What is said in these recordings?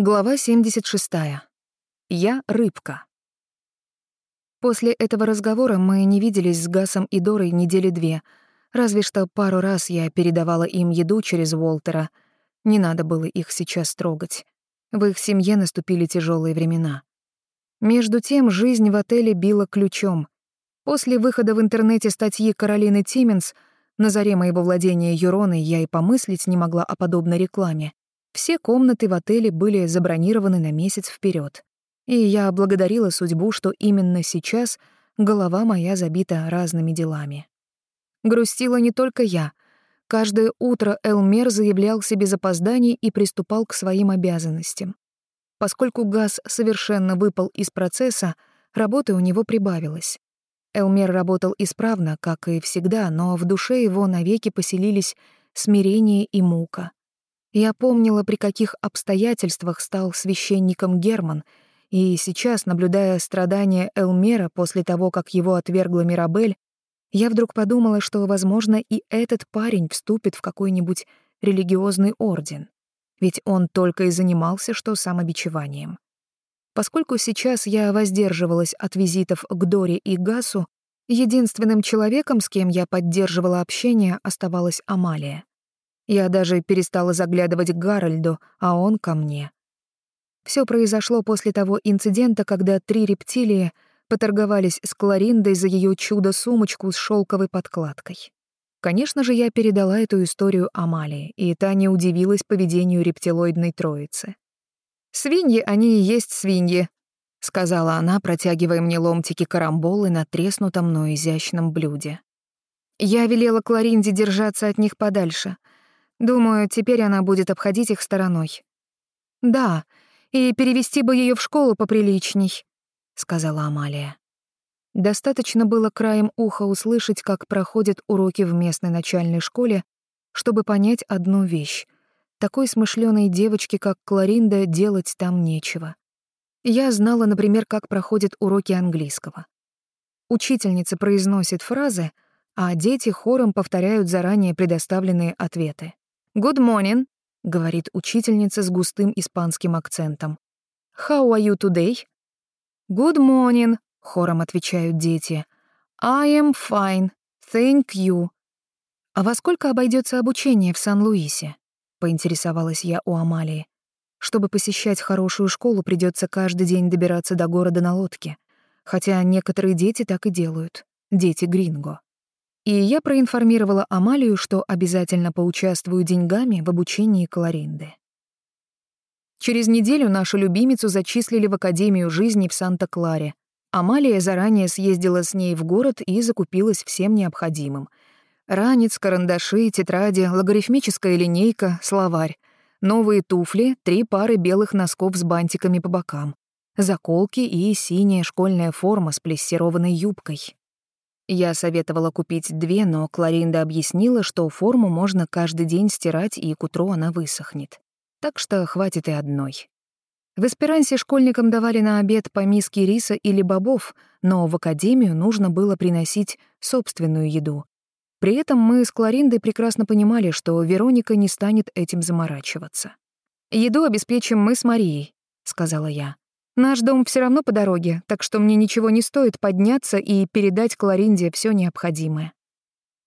Глава 76. Я рыбка. После этого разговора мы не виделись с Гасом и Дорой недели две, разве что пару раз я передавала им еду через Уолтера. Не надо было их сейчас трогать. В их семье наступили тяжелые времена. Между тем жизнь в отеле била ключом. После выхода в интернете статьи Каролины Тименс на заре моего владения Юроной я и помыслить не могла о подобной рекламе. Все комнаты в отеле были забронированы на месяц вперед, И я благодарила судьбу, что именно сейчас голова моя забита разными делами. Грустила не только я. Каждое утро Элмер заявлялся без опозданий и приступал к своим обязанностям. Поскольку газ совершенно выпал из процесса, работы у него прибавилось. Элмер работал исправно, как и всегда, но в душе его навеки поселились смирение и мука. Я помнила, при каких обстоятельствах стал священником Герман, и сейчас, наблюдая страдания Элмера после того, как его отвергла Мирабель, я вдруг подумала, что, возможно, и этот парень вступит в какой-нибудь религиозный орден. Ведь он только и занимался что самобичеванием. Поскольку сейчас я воздерживалась от визитов к Доре и Гасу, единственным человеком, с кем я поддерживала общение, оставалась Амалия. Я даже перестала заглядывать к Гарольду, а он ко мне. Все произошло после того инцидента, когда три рептилии поторговались с Клариндой за ее чудо-сумочку с шелковой подкладкой. Конечно же, я передала эту историю Амалии, и та не удивилась поведению рептилоидной троицы. «Свиньи, они и есть свиньи», — сказала она, протягивая мне ломтики карамболы на треснутом, но изящном блюде. Я велела Кларинде держаться от них подальше — Думаю, теперь она будет обходить их стороной. Да, и перевести бы ее в школу поприличней, сказала Амалия. Достаточно было краем уха услышать, как проходят уроки в местной начальной школе, чтобы понять одну вещь. Такой смышленой девочке, как Кларинда, делать там нечего. Я знала, например, как проходят уроки английского. Учительница произносит фразы, а дети хором повторяют заранее предоставленные ответы. «Good morning», — говорит учительница с густым испанским акцентом. «How are you today?» «Good morning», — хором отвечают дети. «I am fine, thank you». «А во сколько обойдется обучение в Сан-Луисе?» — поинтересовалась я у Амалии. «Чтобы посещать хорошую школу, придется каждый день добираться до города на лодке. Хотя некоторые дети так и делают. Дети Гринго и я проинформировала Амалию, что обязательно поучаствую деньгами в обучении Кларинды. Через неделю нашу любимицу зачислили в Академию жизни в Санта-Кларе. Амалия заранее съездила с ней в город и закупилась всем необходимым. Ранец, карандаши, тетради, логарифмическая линейка, словарь. Новые туфли, три пары белых носков с бантиками по бокам. Заколки и синяя школьная форма с плессированной юбкой. Я советовала купить две, но Кларинда объяснила, что форму можно каждый день стирать, и к утру она высохнет. Так что хватит и одной. В эсперансе школьникам давали на обед по миске риса или бобов, но в академию нужно было приносить собственную еду. При этом мы с Клариндой прекрасно понимали, что Вероника не станет этим заморачиваться. «Еду обеспечим мы с Марией», — сказала я. Наш дом все равно по дороге, так что мне ничего не стоит подняться и передать Кларинде все необходимое.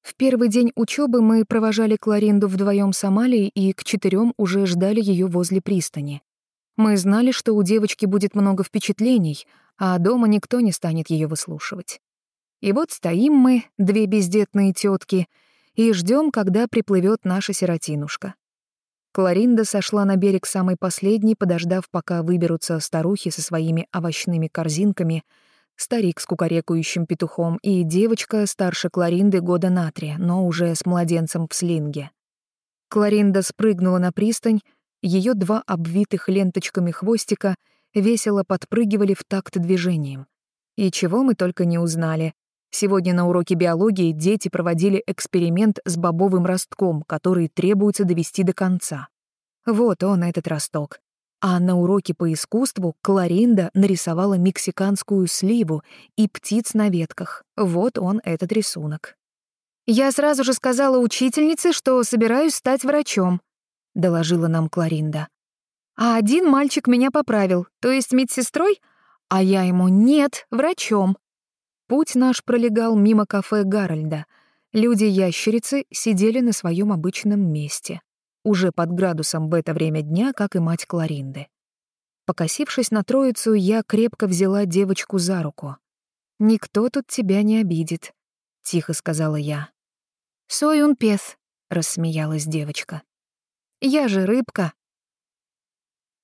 В первый день учебы мы провожали Кларинду вдвоем с Амалией и к четырем уже ждали ее возле пристани. Мы знали, что у девочки будет много впечатлений, а дома никто не станет ее выслушивать. И вот стоим мы, две бездетные тетки, и ждем, когда приплывет наша сиротинушка. Кларинда сошла на берег самой последней, подождав, пока выберутся старухи со своими овощными корзинками, старик с кукарекающим петухом и девочка старше Кларинды года на три, но уже с младенцем в слинге. Кларинда спрыгнула на пристань, ее два обвитых ленточками хвостика весело подпрыгивали в такт движением. И чего мы только не узнали. Сегодня на уроке биологии дети проводили эксперимент с бобовым ростком, который требуется довести до конца. Вот он, этот росток. А на уроке по искусству Кларинда нарисовала мексиканскую сливу и птиц на ветках. Вот он, этот рисунок. «Я сразу же сказала учительнице, что собираюсь стать врачом», — доложила нам Кларинда. А один мальчик меня поправил, то есть медсестрой, а я ему «нет, врачом». Путь наш пролегал мимо кафе Гарольда. Люди-ящерицы сидели на своем обычном месте, уже под градусом в это время дня, как и мать Кларинды. Покосившись на троицу, я крепко взяла девочку за руку. «Никто тут тебя не обидит», — тихо сказала я. «Сой он пес», — рассмеялась девочка. «Я же рыбка»,